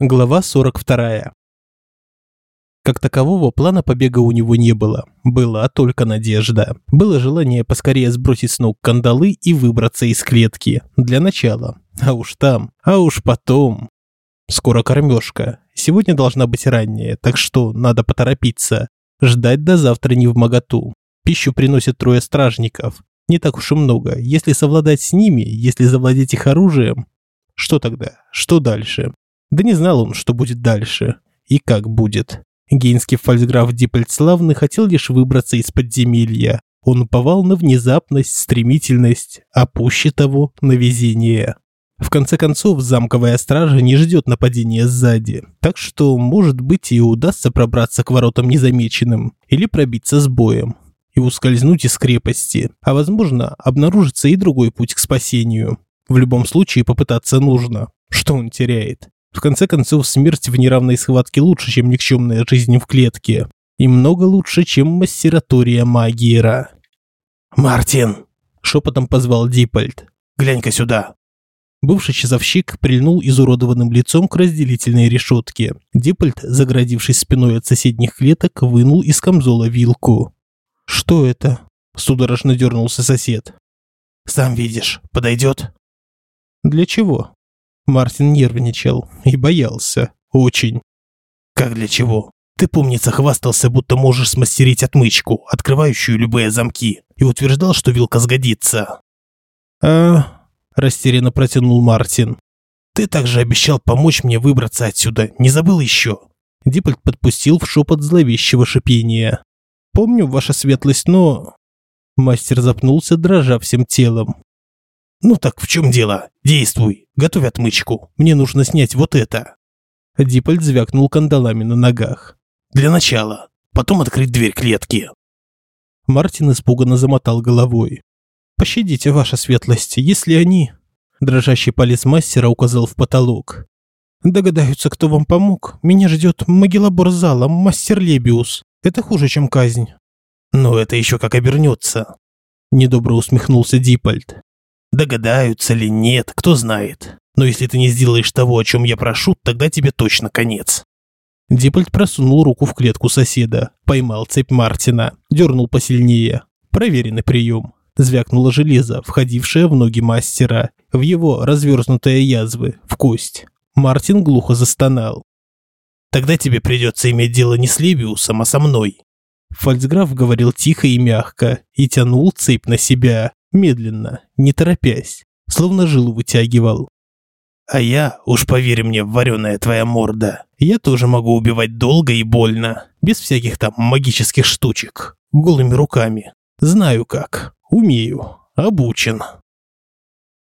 Глава 42. Как такового плана побега у него не было. Была только надежда. Было желание поскорее сбросить с ног кандалы и выбраться из клетки. Для начала. А уж там. А уж потом. Скоро кормежка. Сегодня должна быть ранняя, так что надо поторопиться. Ждать до завтра не в моготу. Пищу приносят трое стражников. Не так уж и много. Если совладать с ними, если завладеть их оружием... Что тогда? Что дальше? Да не знал он, что будет дальше. И как будет. Гейнский фальцграф Диппельцлавный хотел лишь выбраться из подземелья. Он уповал на внезапность, стремительность, а пуще того, на везение. В конце концов, замковая стража не ждет нападения сзади, так что, может быть, и удастся пробраться к воротам незамеченным или пробиться с боем и ускользнуть из крепости, а возможно, обнаружится и другой путь к спасению. В любом случае попытаться нужно. Что он теряет? В конце концов, смерть в неравной схватке лучше, чем никчемная жизнь в клетке. И много лучше, чем массератория Магиера. «Мартин!» – шепотом позвал Диппольд. «Глянь-ка сюда!» Бывший часовщик прильнул изуродованным лицом к разделительной решетке. Диппольд, заградившись спиной от соседних клеток, вынул из камзола вилку. «Что это?» – судорожно дернулся сосед. «Сам видишь, подойдет?» «Для чего?» Мартин нервничал и боялся. Очень. «Как для чего? Ты, помнится, хвастался, будто можешь смастерить отмычку, открывающую любые замки, и утверждал, что вилка сгодится». «А...» – растерянно протянул Мартин. «Ты также обещал помочь мне выбраться отсюда, не забыл еще?» Диппольд подпустил в шепот зловещего шипения. «Помню, ваша светлость, но...» Мастер запнулся, дрожа всем телом. «Ну так в чем дело? Действуй, готовь отмычку. Мне нужно снять вот это». Диппольд звякнул кандалами на ногах. «Для начала. Потом открыть дверь клетки». Мартин испуганно замотал головой. «Пощадите, ваша светлость, если они...» Дрожащий палец мастера указал в потолок. «Догадаются, кто вам помог. Меня ждет могилобор зала, мастер Лебиус. Это хуже, чем казнь». «Но это еще как обернется», – недобро усмехнулся Диппольд. Догадаются ли нет, кто знает. Но если ты не сделаешь того, о чем я прошу, тогда тебе точно конец. Диппольд просунул руку в клетку соседа, поймал цепь Мартина, дернул посильнее. Проверенный прием. Звякнуло железо, входившее в ноги мастера, в его разверзнутые язвы, в кость. Мартин глухо застонал. «Тогда тебе придется иметь дело не с Левиусом, а со мной». Фальцграф говорил тихо и мягко и тянул цепь на себя медленно, не торопясь, словно жилу вытягивал. А я, уж поверь мне, вареная твоя морда, я тоже могу убивать долго и больно, без всяких там магических штучек, голыми руками. Знаю как, умею, обучен.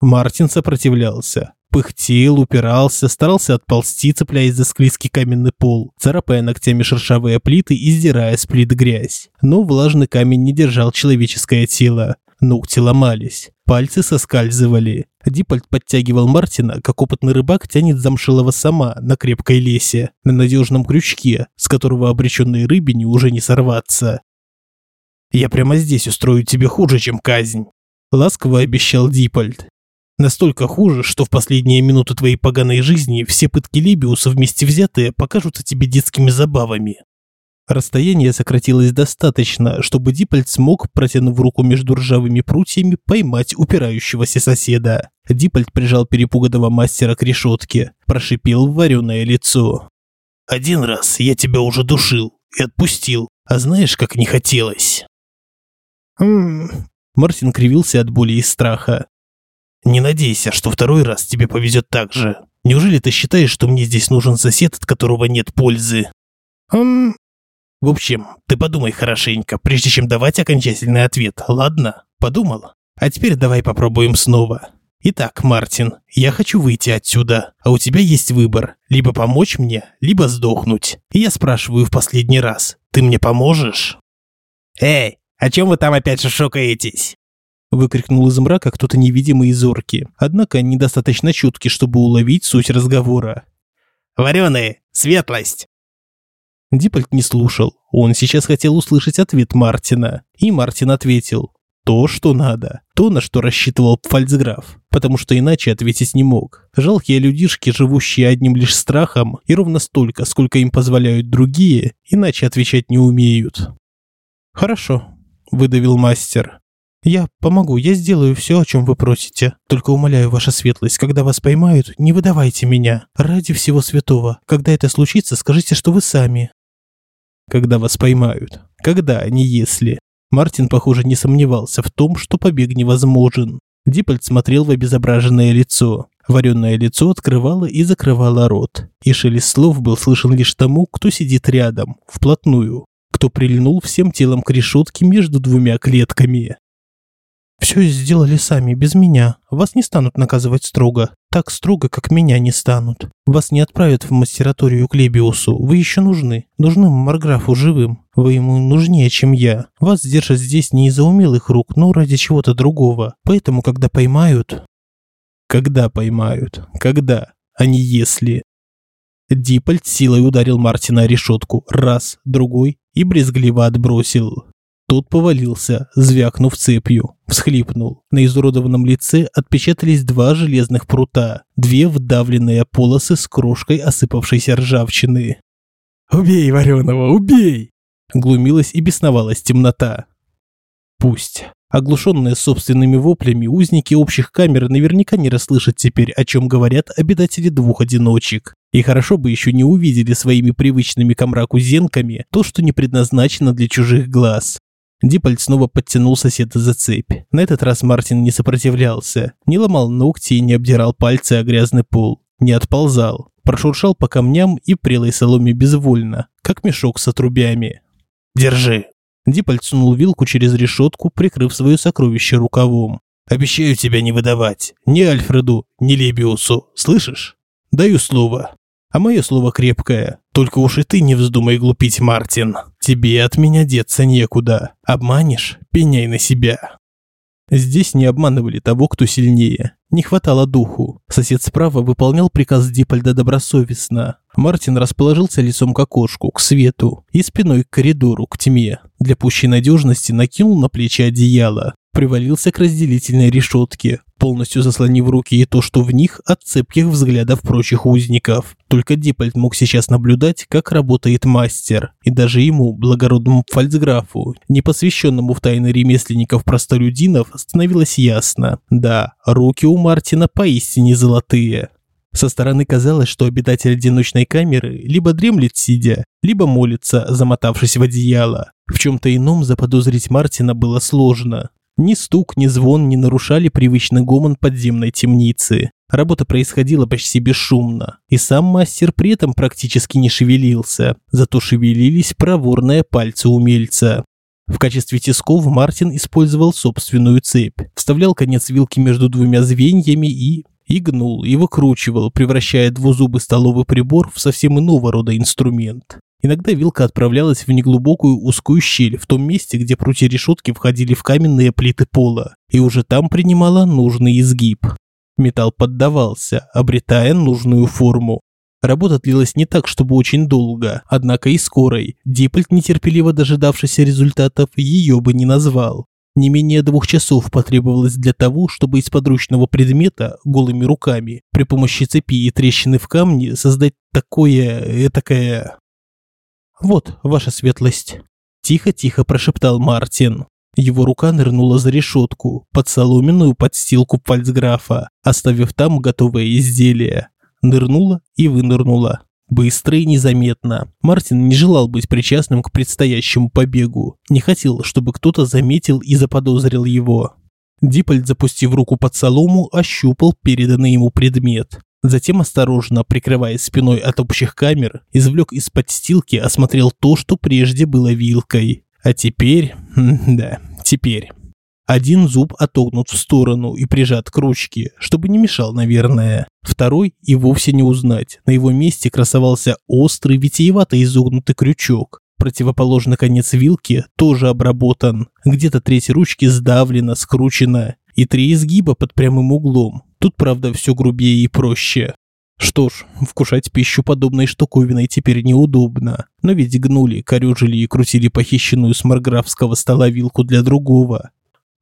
Мартин сопротивлялся. Пыхтел, упирался, старался отползти, цепляясь за склизкий каменный пол, царапая ногтями шершавые плиты и сдирая с плит грязь. Но влажный камень не держал человеческое тело. Ногти ломались, пальцы соскальзывали. Диппольд подтягивал Мартина, как опытный рыбак тянет замшелого сама на крепкой лесе, на надежном крючке, с которого обреченной рыбине уже не сорваться. «Я прямо здесь устрою тебе хуже, чем казнь», – ласково обещал Диппольд. «Настолько хуже, что в последние минуты твоей поганой жизни все пытки Либиуса вместе взятые покажутся тебе детскими забавами. Расстояние сократилось достаточно, чтобы Диппольд смог, протянув руку между ржавыми прутьями, поймать упирающегося соседа. Диппольд прижал перепуганного мастера к решетке, прошипел в вареное лицо. «Один раз я тебя уже душил и отпустил, а знаешь, как не хотелось?» «Хм...» Мартин кривился от боли и страха. «Не надейся, что второй раз тебе повезет так же. Неужели ты считаешь, что мне здесь нужен сосед, от которого нет пользы?» «Хм...» В общем, ты подумай хорошенько, прежде чем давать окончательный ответ, ладно? Подумал? А теперь давай попробуем снова. Итак, Мартин, я хочу выйти отсюда, а у тебя есть выбор. Либо помочь мне, либо сдохнуть. И я спрашиваю в последний раз, ты мне поможешь? Эй, о чем вы там опять шушукаетесь? Выкрикнул из мрака кто-то невидимый из орки, однако недостаточно чуткий, чтобы уловить суть разговора. «Вареные, светлость, Диппольд не слушал. Он сейчас хотел услышать ответ Мартина. И Мартин ответил. То, что надо. То, на что рассчитывал Пфальцграф. потому что иначе ответить не мог. Жалкие людишки, живущие одним лишь страхом, и ровно столько, сколько им позволяют другие, иначе отвечать не умеют. «Хорошо», – выдавил мастер. «Я помогу, я сделаю все, о чем вы просите. Только умоляю, ваша светлость, когда вас поймают, не выдавайте меня. Ради всего святого. Когда это случится, скажите, что вы сами». «Когда вас поймают. Когда, не если». Мартин, похоже, не сомневался в том, что побег невозможен. Диппольд смотрел в обезображенное лицо. Вареное лицо открывало и закрывало рот. И шелест слов был слышен лишь тому, кто сидит рядом, вплотную, кто прильнул всем телом к решетке между двумя клетками. «Все сделали сами, без меня. Вас не станут наказывать строго. Так строго, как меня не станут. Вас не отправят в мастераторию к Лебиусу. Вы еще нужны. Нужны Марграфу живым. Вы ему нужнее, чем я. Вас держат здесь не из-за умелых рук, но ради чего-то другого. Поэтому, когда поймают...» «Когда поймают? Когда? А не если?» Диппольт силой ударил Мартина о решетку. Раз, другой и брезгливо отбросил. Тот повалился, звякнув цепью, всхлипнул. На изуродованном лице отпечатались два железных прута, две вдавленные полосы с крошкой осыпавшейся ржавчины. «Убей вареного, убей!» Глумилась и бесновалась темнота. Пусть. Оглушенные собственными воплями, узники общих камер наверняка не расслышат теперь, о чем говорят обитатели двух одиночек. И хорошо бы еще не увидели своими привычными к мраку зенками то, что не предназначено для чужих глаз. Диппольд снова подтянул соседа за цепь. На этот раз Мартин не сопротивлялся, не ломал ногти и не обдирал пальцы о грязный пол, не отползал, прошуршал по камням и прелой соломе безвольно, как мешок с отрубями. «Держи!» Диппольд сунул вилку через решетку, прикрыв свое сокровище рукавом. «Обещаю тебя не выдавать. Ни Альфреду, ни Лебиусу. Слышишь? Даю слово. А мое слово крепкое. Только уж и ты не вздумай глупить, Мартин. Тебе от меня деться некуда. Обманешь – пеняй на себя. Здесь не обманывали того, кто сильнее. Не хватало духу. Сосед справа выполнял приказ Дипольда добросовестно. Мартин расположился лицом к окошку, к свету, и спиной к коридору, к тьме. Для пущей надежности накинул на плечи одеяло привалился к разделительной решетке, полностью заслонив руки и то, что в них от цепких взглядов прочих узников. Только Диппольд мог сейчас наблюдать, как работает мастер, и даже ему, благородному фальцграфу, непосвященному в тайны ремесленников-простолюдинов, становилось ясно. Да, руки у Мартина поистине золотые. Со стороны казалось, что обитатель одиночной камеры либо дремлет сидя, либо молится, замотавшись в одеяло. В чем-то ином заподозрить Мартина было сложно. Ни стук, ни звон не нарушали привычный гомон подземной темницы. Работа происходила почти бесшумно, и сам мастер при этом практически не шевелился, зато шевелились проворные пальцы умельца. В качестве тисков Мартин использовал собственную цепь, вставлял конец вилки между двумя звеньями и... и гнул, и выкручивал, превращая двузубый столовый прибор в совсем иного рода инструмент. Иногда вилка отправлялась в неглубокую узкую щель в том месте, где прутья решетки входили в каменные плиты пола, и уже там принимала нужный изгиб. Металл поддавался, обретая нужную форму. Работа длилась не так, чтобы очень долго, однако и скорой. Диппольт, нетерпеливо дожидавшийся результатов, ее бы не назвал. Не менее двух часов потребовалось для того, чтобы из подручного предмета голыми руками при помощи цепи и трещины в камне создать такое, этакое... «Вот, ваша светлость», – тихо-тихо прошептал Мартин. Его рука нырнула за решетку, под соломенную подстилку пальцграфа, оставив там готовое изделие. Нырнула и вынырнула. Быстро и незаметно. Мартин не желал быть причастным к предстоящему побегу. Не хотел, чтобы кто-то заметил и заподозрил его. Диппольд, запустив руку под солому, ощупал переданный ему предмет. Затем осторожно, прикрываясь спиной от общих камер, извлек из подстилки, осмотрел то, что прежде было вилкой. А теперь... да, теперь... Один зуб отогнут в сторону и прижат к ручке, чтобы не мешал, наверное. Второй и вовсе не узнать. На его месте красовался острый, витиевато изогнутый крючок. Противоположный конец вилки тоже обработан. Где-то треть ручки сдавлена, скручена. И три изгиба под прямым углом. Тут, правда, все грубее и проще. Что ж, вкушать пищу подобной штуковиной теперь неудобно. Но ведь гнули, корюжили и крутили похищенную с марграфского стола вилку для другого.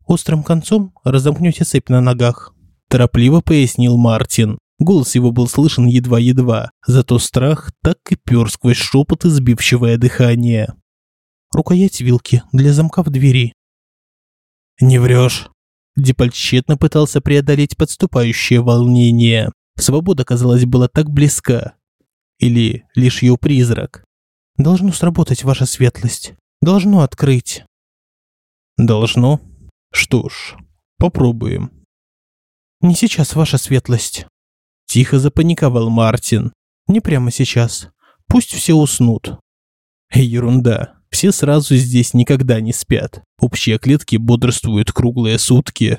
Острым концом разомкнете цепь на ногах. торопливо пояснил Мартин. Голос его был слышен едва-едва, зато страх так и пёр сквозь шепот и сбивчивое дыхание. Рукоять вилки для замка в двери. Не врешь. Дипольт тщетно пытался преодолеть подступающее волнение. Свобода, казалось, была так близка. Или лишь ее призрак. Должно сработать ваша светлость. Должно открыть. Должно? Что ж, попробуем. Не сейчас, ваша светлость. Тихо запаниковал Мартин. Не прямо сейчас. Пусть все уснут. Ерунда. Все сразу здесь никогда не спят. Общие клетки бодрствуют круглые сутки.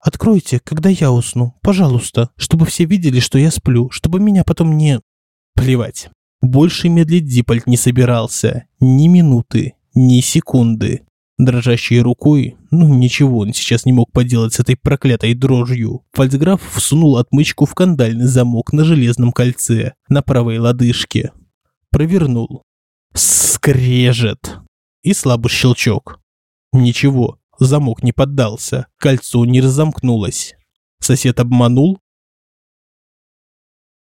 Откройте, когда я усну, пожалуйста, чтобы все видели, что я сплю, чтобы меня потом не... Плевать. Больше медлить Дипольт не собирался. Ни минуты, ни секунды. Дрожащей рукой, ну ничего он сейчас не мог поделать с этой проклятой дрожью, фальцграф всунул отмычку в кандальный замок на железном кольце на правой лодыжке. Провернул. Скрежет. И слабый щелчок. Ничего, замок не поддался, кольцо не разомкнулось. Сосед обманул?